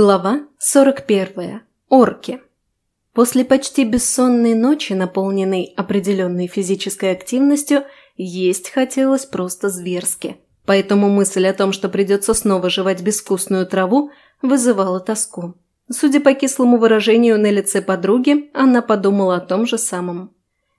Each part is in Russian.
Глава 41. Орки. После почти бессонной ночи, наполненной определенной физической активностью, есть хотелось просто зверски. Поэтому мысль о том, что придется снова жевать безвкусную траву, вызывала тоску. Судя по кислому выражению на лице подруги, она подумала о том же самом.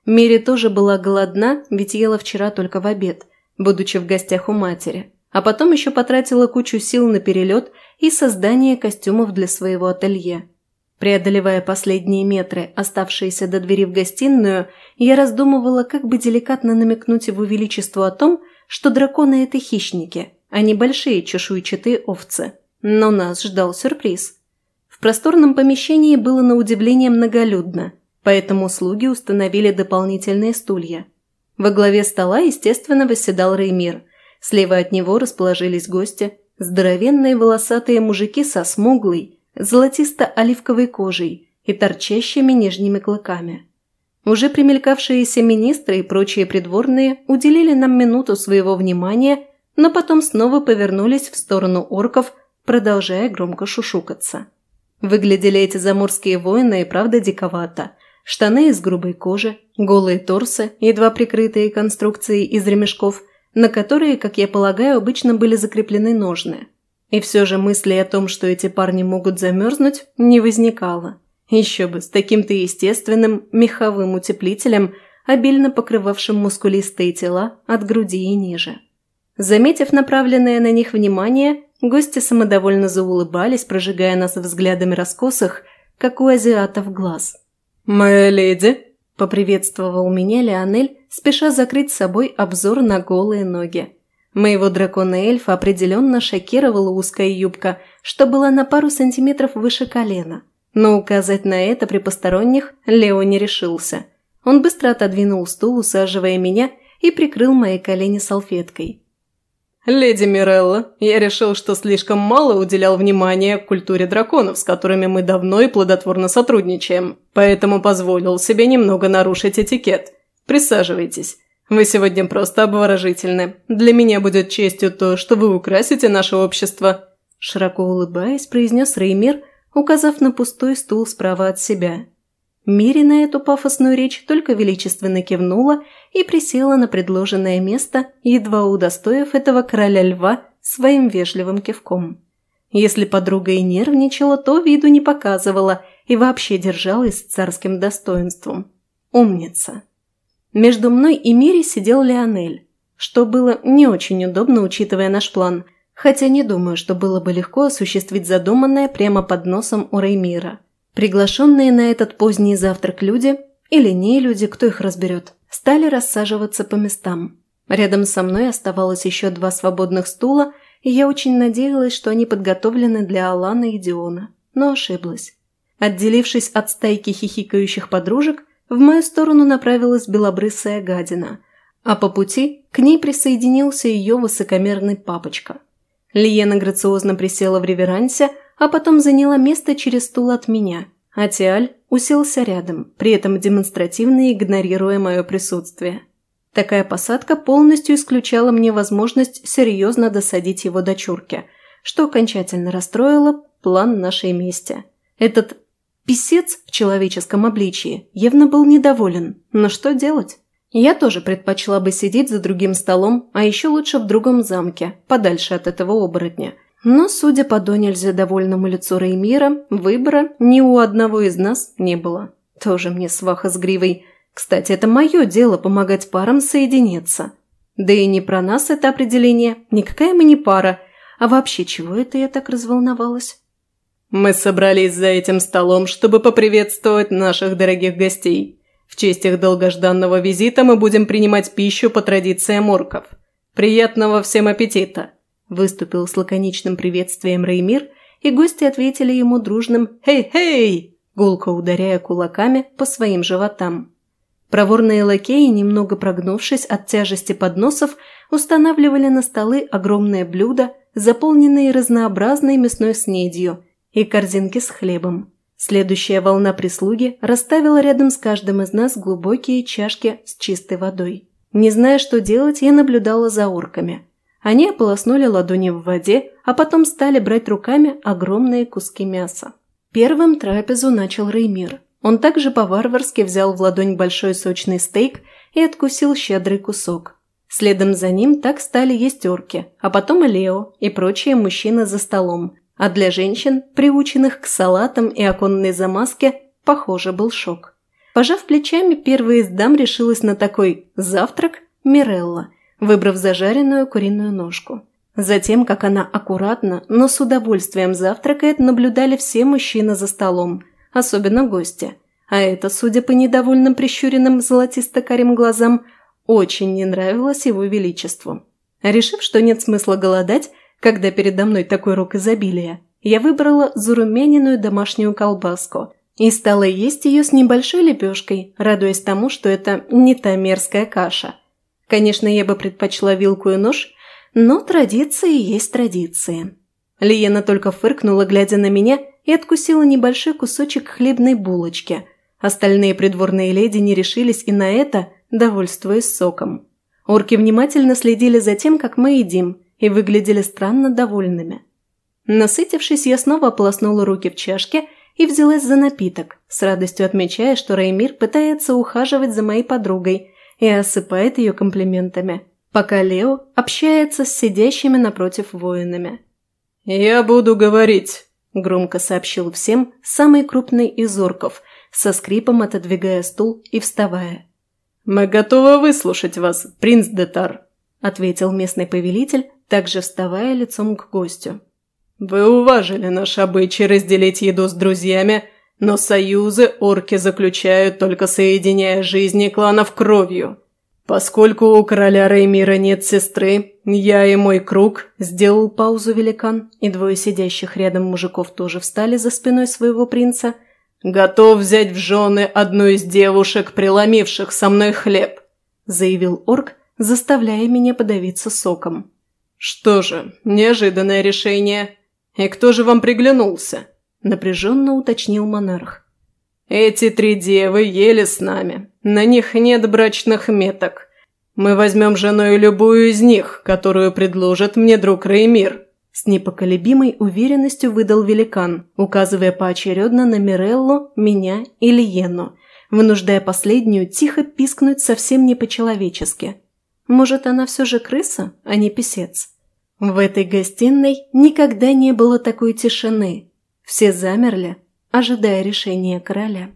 Мири тоже была голодна, ведь ела вчера только в обед, будучи в гостях у матери. А потом еще потратила кучу сил на перелет и создание костюмов для своего ателье. Преодолевая последние метры, оставшиеся до двери в гостиную, я раздумывала, как бы деликатно намекнуть его величеству о том, что драконы – это хищники, а не большие чешуйчатые овцы. Но нас ждал сюрприз. В просторном помещении было на удивление многолюдно, поэтому слуги установили дополнительные стулья. Во главе стола, естественно, восседал Реймир – Слева от него расположились гости, здоровенные волосатые мужики со смуглой, золотисто-оливковой кожей и торчащими нижними клыками. Уже примелькавшиеся министры и прочие придворные уделили нам минуту своего внимания, но потом снова повернулись в сторону орков, продолжая громко шушукаться. Выглядели эти заморские воины и правда диковато. Штаны из грубой кожи, голые торсы, едва прикрытые конструкцией из ремешков – на которые, как я полагаю, обычно были закреплены ножны. И все же мысли о том, что эти парни могут замерзнуть, не возникало. Еще бы, с таким-то естественным меховым утеплителем, обильно покрывавшим мускулистые тела от груди и ниже. Заметив направленное на них внимание, гости самодовольно заулыбались, прожигая нас взглядами раскосых, как у азиатов глаз. «Моя леди!» Поприветствовал меня Леонель, спеша закрыть собой обзор на голые ноги. Моего дракона-эльфа определенно шокировала узкая юбка, что была на пару сантиметров выше колена. Но указать на это при посторонних Лео не решился. Он быстро отодвинул стул, усаживая меня, и прикрыл мои колени салфеткой. «Леди Мирелла, я решил, что слишком мало уделял внимания культуре драконов, с которыми мы давно и плодотворно сотрудничаем, поэтому позволил себе немного нарушить этикет. Присаживайтесь. Вы сегодня просто обворожительны. Для меня будет честью то, что вы украсите наше общество». Широко улыбаясь, произнес Реймир, указав на пустой стул справа от себя. Мири на эту пафосную речь только величественно кивнула и присела на предложенное место, едва удостоив этого короля льва своим вежливым кивком. Если подруга и нервничала, то виду не показывала и вообще держалась с царским достоинством. Умница. Между мной и Мири сидел Леонель, что было не очень удобно, учитывая наш план, хотя не думаю, что было бы легко осуществить задуманное прямо под носом у Реймира – Приглашенные на этот поздний завтрак люди, или не люди, кто их разберет, стали рассаживаться по местам. Рядом со мной оставалось еще два свободных стула, и я очень надеялась, что они подготовлены для Алана и Диона, но ошиблась. Отделившись от стайки хихикающих подружек, в мою сторону направилась белобрысая гадина, а по пути к ней присоединился ее высокомерный папочка. Лиена грациозно присела в реверансе, а потом заняла место через стул от меня, а Тиаль уселся рядом, при этом демонстративно игнорируя мое присутствие. Такая посадка полностью исключала мне возможность серьезно досадить его дочурке, что окончательно расстроило план нашей мести. Этот писец в человеческом обличии явно был недоволен, но что делать? Я тоже предпочла бы сидеть за другим столом, а еще лучше в другом замке, подальше от этого оборотня – но, судя по до нельзя довольному лицу Реймира, выбора ни у одного из нас не было. Тоже мне сваха с гривой. Кстати, это мое дело помогать парам соединиться. Да и не про нас это определение, никакая мы не пара. А вообще, чего это я так разволновалась? Мы собрались за этим столом, чтобы поприветствовать наших дорогих гостей. В честь их долгожданного визита мы будем принимать пищу по традициям орков. Приятного всем аппетита! Выступил с лаконичным приветствием Реймир, и гости ответили ему дружным «Хей-хей!», гулко ударяя кулаками по своим животам. Проворные лакеи, немного прогнувшись от тяжести подносов, устанавливали на столы огромные блюда, заполненные разнообразной мясной снедью, и корзинки с хлебом. Следующая волна прислуги расставила рядом с каждым из нас глубокие чашки с чистой водой. Не зная, что делать, я наблюдала за орками – Они ополоснули ладони в воде, а потом стали брать руками огромные куски мяса. Первым трапезу начал Реймир. Он также по-варварски взял в ладонь большой сочный стейк и откусил щедрый кусок. Следом за ним так стали есть орки, а потом и Лео, и прочие мужчины за столом. А для женщин, приученных к салатам и оконной замазке, похоже, был шок. Пожав плечами, первая из дам решилась на такой «завтрак» Мирелла, выбрав зажаренную куриную ножку. Затем, как она аккуратно, но с удовольствием завтракает, наблюдали все мужчины за столом, особенно гости. А это, судя по недовольным прищуренным золотисто-карим глазам, очень не нравилось его величеству. Решив, что нет смысла голодать, когда передо мной такой рок изобилия, я выбрала зарумяненную домашнюю колбаску и стала есть ее с небольшой лепешкой, радуясь тому, что это не та мерзкая каша. Конечно, я бы предпочла вилку и нож, но традиции есть традиции. Лиена только фыркнула, глядя на меня, и откусила небольшой кусочек хлебной булочки. Остальные придворные леди не решились и на это – довольствуясь соком. Орки внимательно следили за тем, как мы едим, и выглядели странно довольными. Насытившись, я снова ополоснула руки в чашке и взялась за напиток, с радостью отмечая, что Реймир пытается ухаживать за моей подругой и осыпает ее комплиментами, пока Лео общается с сидящими напротив воинами. «Я буду говорить», – громко сообщил всем самый крупный из орков, со скрипом отодвигая стул и вставая. «Мы готовы выслушать вас, принц Детар», – ответил местный повелитель, также вставая лицом к гостю. «Вы уважили наш обычай разделить еду с друзьями, но союзы орки заключают, только соединяя жизни кланов кровью. Поскольку у короля Реймира нет сестры, я и мой круг сделал паузу великан, и двое сидящих рядом мужиков тоже встали за спиной своего принца – «Готов взять в жены одну из девушек, преломивших со мной хлеб», заявил орк, заставляя меня подавиться соком. «Что же, неожиданное решение. И кто же вам приглянулся?» Напряженно уточнил монарх. «Эти три девы ели с нами. На них нет брачных меток. Мы возьмем женой любую из них, которую предложит мне друг Реймир», с непоколебимой уверенностью выдал великан, указывая поочередно на Миреллу, меня и Лиену, вынуждая последнюю тихо пискнуть совсем не по-человечески. Может, она все же крыса, а не писец? В этой гостиной никогда не было такой тишины. Все замерли, ожидая решения короля.